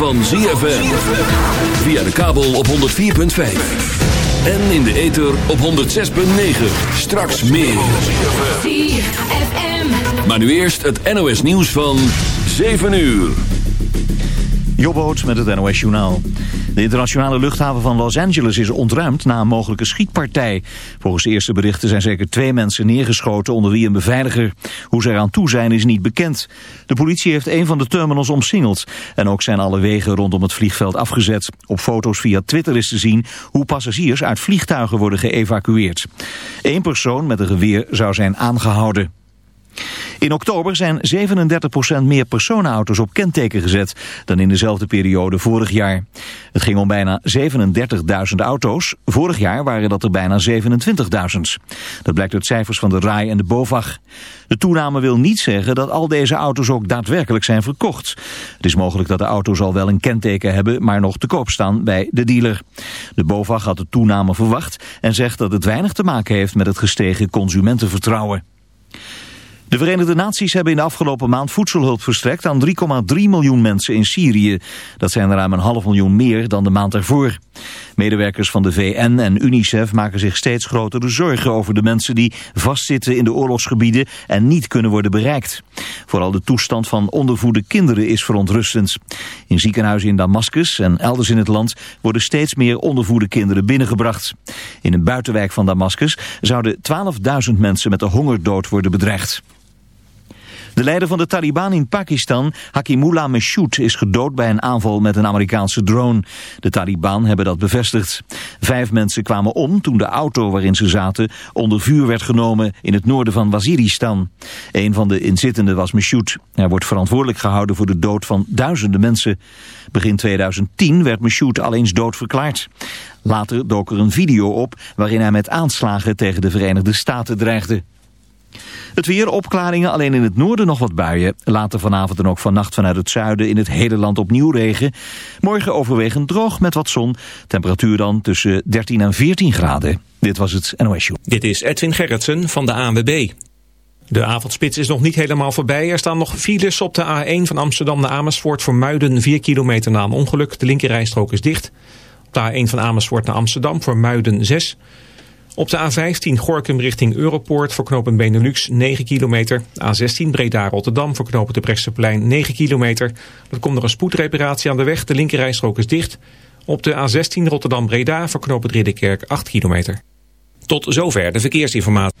van ZFM. Via de kabel op 104.5. En in de ether op 106.9. Straks meer. ZFM. Maar nu eerst het NOS nieuws van 7 uur. Jobboot met het NOS Journaal. De internationale luchthaven van Los Angeles is ontruimd na een mogelijke schietpartij. Volgens de eerste berichten zijn zeker twee mensen neergeschoten onder wie een beveiliger. Hoe ze eraan toe zijn is niet bekend. De politie heeft een van de terminals omsingeld. En ook zijn alle wegen rondom het vliegveld afgezet. Op foto's via Twitter is te zien hoe passagiers uit vliegtuigen worden geëvacueerd. Eén persoon met een geweer zou zijn aangehouden. In oktober zijn 37% meer personenauto's op kenteken gezet dan in dezelfde periode vorig jaar. Het ging om bijna 37.000 auto's. Vorig jaar waren dat er bijna 27.000. Dat blijkt uit cijfers van de RAI en de BOVAG. De toename wil niet zeggen dat al deze auto's ook daadwerkelijk zijn verkocht. Het is mogelijk dat de auto's al wel een kenteken hebben, maar nog te koop staan bij de dealer. De BOVAG had de toename verwacht en zegt dat het weinig te maken heeft met het gestegen consumentenvertrouwen. De Verenigde Naties hebben in de afgelopen maand voedselhulp verstrekt aan 3,3 miljoen mensen in Syrië. Dat zijn er ruim een half miljoen meer dan de maand ervoor. Medewerkers van de VN en UNICEF maken zich steeds grotere zorgen over de mensen die vastzitten in de oorlogsgebieden en niet kunnen worden bereikt. Vooral de toestand van ondervoede kinderen is verontrustend. In ziekenhuizen in Damascus en elders in het land worden steeds meer ondervoede kinderen binnengebracht. In een buitenwijk van Damascus zouden 12.000 mensen met de hongerdood worden bedreigd. De leider van de Taliban in Pakistan, Hakimullah Mashoud, is gedood bij een aanval met een Amerikaanse drone. De Taliban hebben dat bevestigd. Vijf mensen kwamen om toen de auto waarin ze zaten onder vuur werd genomen in het noorden van Waziristan. Een van de inzittenden was Mashoud. Hij wordt verantwoordelijk gehouden voor de dood van duizenden mensen. Begin 2010 werd Mashoud al eens doodverklaard. Later dook er een video op waarin hij met aanslagen tegen de Verenigde Staten dreigde. Het weer opklaringen, alleen in het noorden nog wat buien. Later vanavond en ook vannacht vanuit het zuiden in het hele land opnieuw regen. Morgen overwegend droog met wat zon. Temperatuur dan tussen 13 en 14 graden. Dit was het NOS Show. Dit is Edwin Gerritsen van de ANWB. De avondspits is nog niet helemaal voorbij. Er staan nog files op de A1 van Amsterdam naar Amersfoort voor Muiden 4 kilometer na een ongeluk. De linkerrijstrook is dicht. Op de A1 van Amersfoort naar Amsterdam voor Muiden 6 op de A15 Gorkum richting Europoort voor knooppunt Benelux 9 kilometer. A16 Breda-Rotterdam voor knooppunt de Brechtseplein 9 kilometer. Er komt er een spoedreparatie aan de weg. De linkerrijstrook is dicht. Op de A16 Rotterdam-Breda voor knooppunt Ridderkerk 8 kilometer. Tot zover de verkeersinformatie.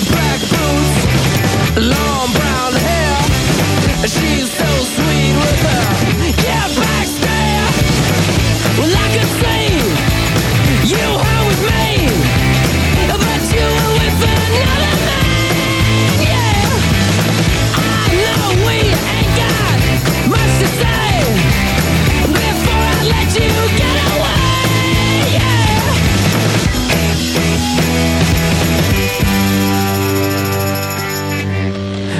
It's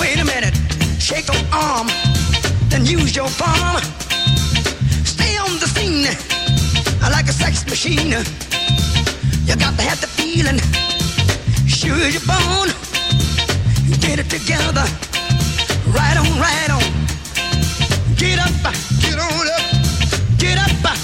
Wait a minute, shake your arm, then use your palm. Stay on the scene like a sex machine. You got to have the feeling, sure you're born. You get it together, right on, right on. Get up, get on up, get up.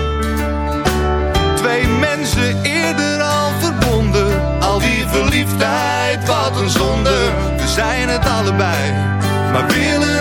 zijn het allebei, maar willen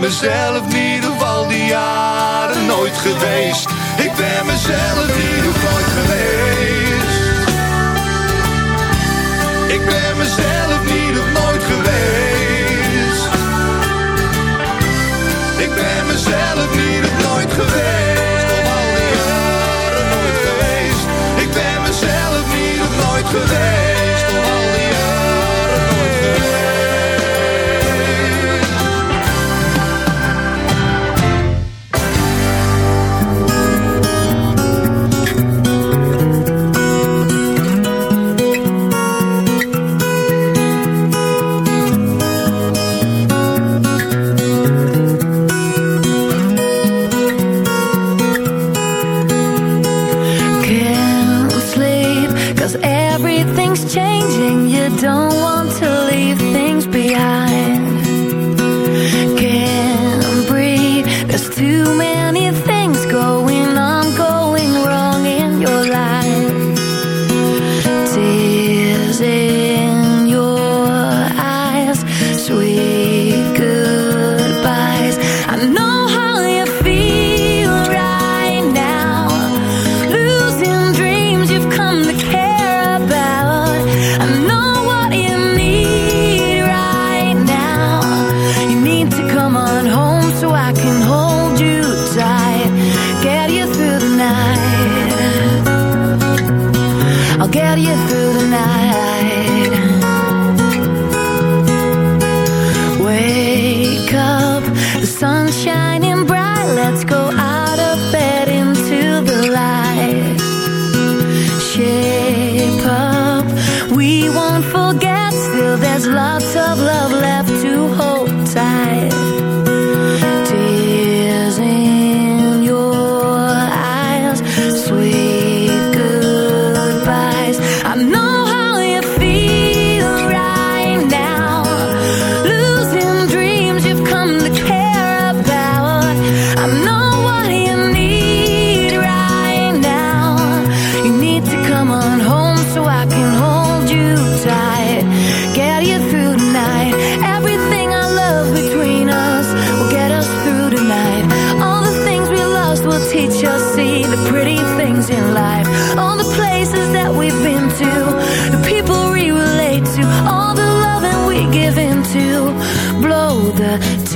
ben mezelf niet op al die jaren nooit geweest. Ik ben mezelf niet nooit geweest. Ik ben mezelf niet of nooit geweest. Ik ben mezelf niet of nooit geweest. Op al die jaren nooit geweest. Ik ben mezelf niet op nooit geweest.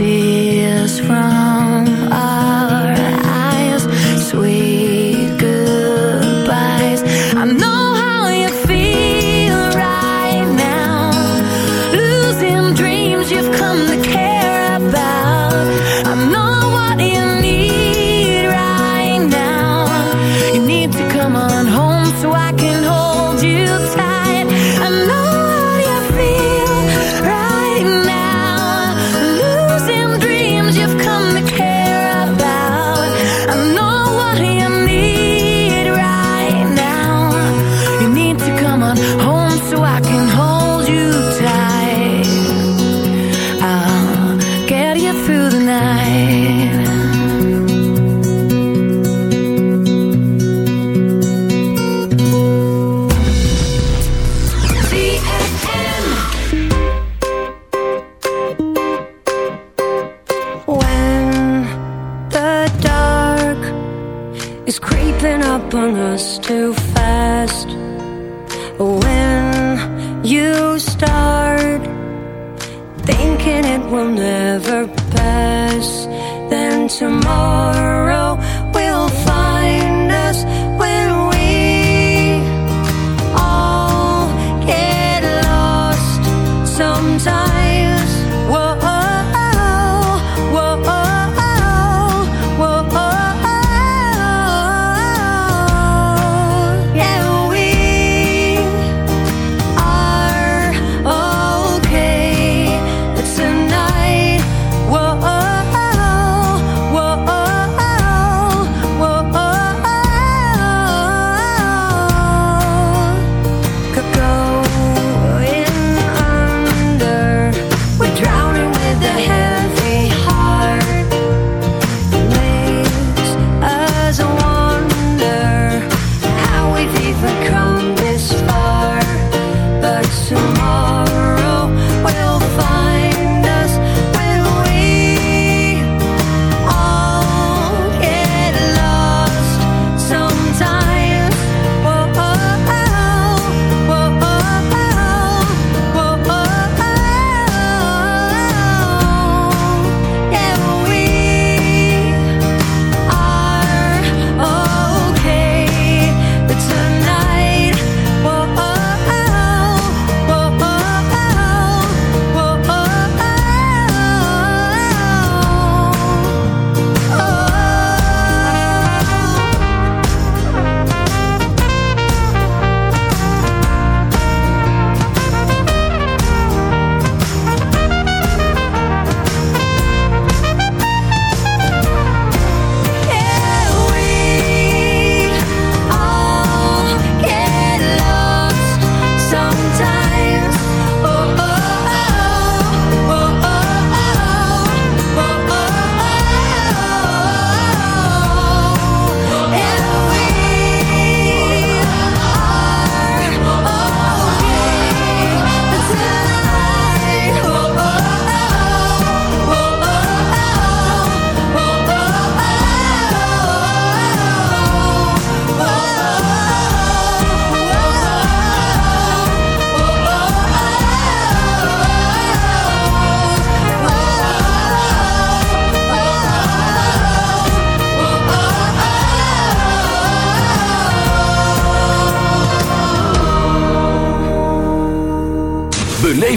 see.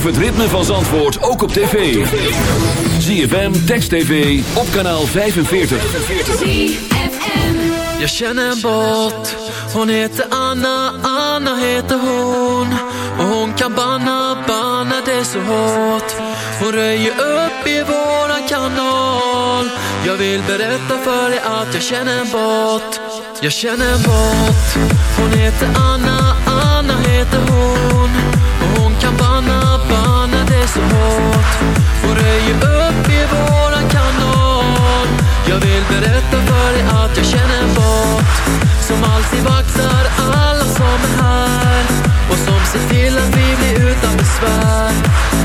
Het ritme van Zandvoort ook op tv. ZFM, Text TV, op kanaal 45. Jag känner en båt Hon heter Anna, Anna heter hon. Och hon kan banna, banna det så hårt. Hon röjer upp i våran kanal. Jag vill berätta för dig att jag känner en båt Jag känner en båt Hon heter Anna, Anna heter hon så hårt. Hon röjer upp i våran kanal Jag vill berätta för dig att jag känner en bot. Som alltid vaktar alla som är här. Och som ser till att vi blir utan besvär.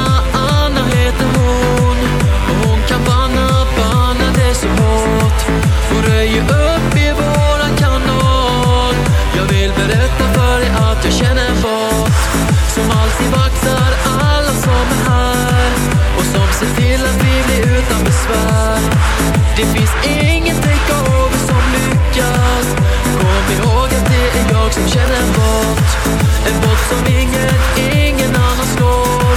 Hon röjer upp i våran kanal Jag vill berätta för dig att jag känner en bot Som alltid vaktar alla som är här Och som ser till att vi blir utan besvär. Det finns ingen takeover som lyckas. Kom ihåg att det är jag som känner en bot. En bot som ingen, ingen annan slår.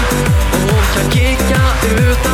Och hon kan kicka utan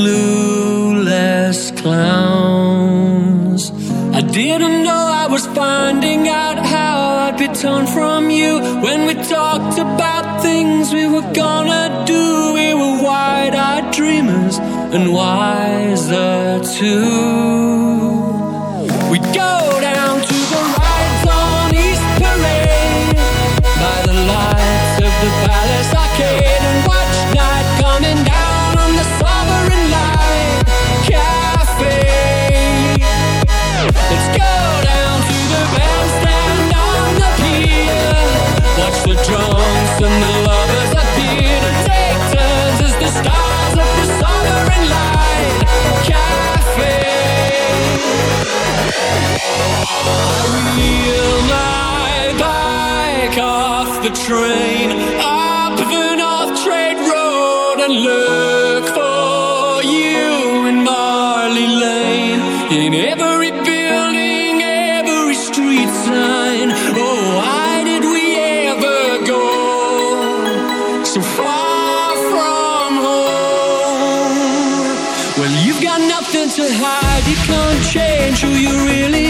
Blue. true you really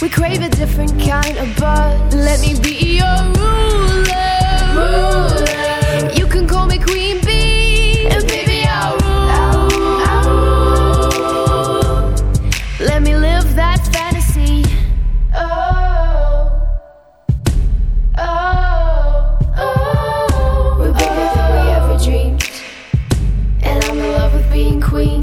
We crave a different kind of buzz. Let me be your ruler. You can call me Queen Bee, and baby I'll rule. Let me live that fantasy. Oh, oh, oh. We're bigger than we ever dreamed, and I'm in love with being queen.